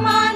my